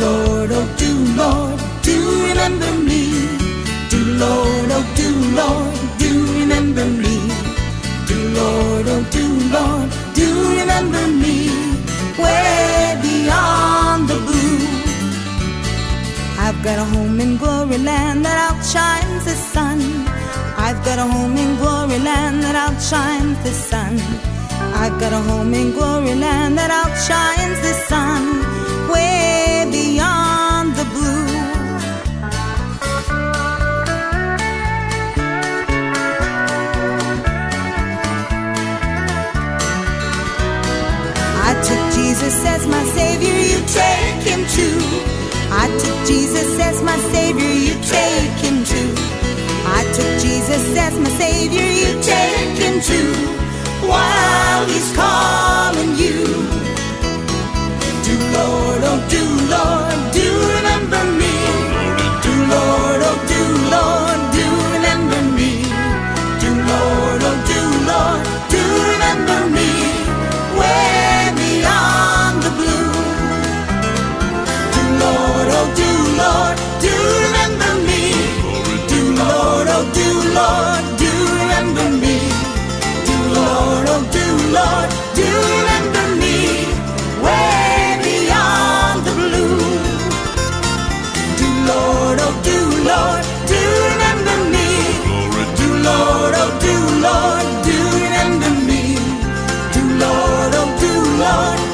Lord, oh do, Lord, do remember me. Do, Lord, oh do, Lord, do remember me. Do, Lord, oh do, Lord, do remember me. Way beyond the blue. I've got a home in glory land that outshines the sun. I've got a home in glory land that outshines the sun. I've got a home in glory. Jesus as my savior, you take him too. I took Jesus as my savior, you take him too. I took Jesus as my savior, you take him too. While he's calling Lord, do remember me way beyond the blue. Do Lord, oh do Lord, do remember me. Do Lord, oh do Lord, do remember me. Do Lord, oh do Lord.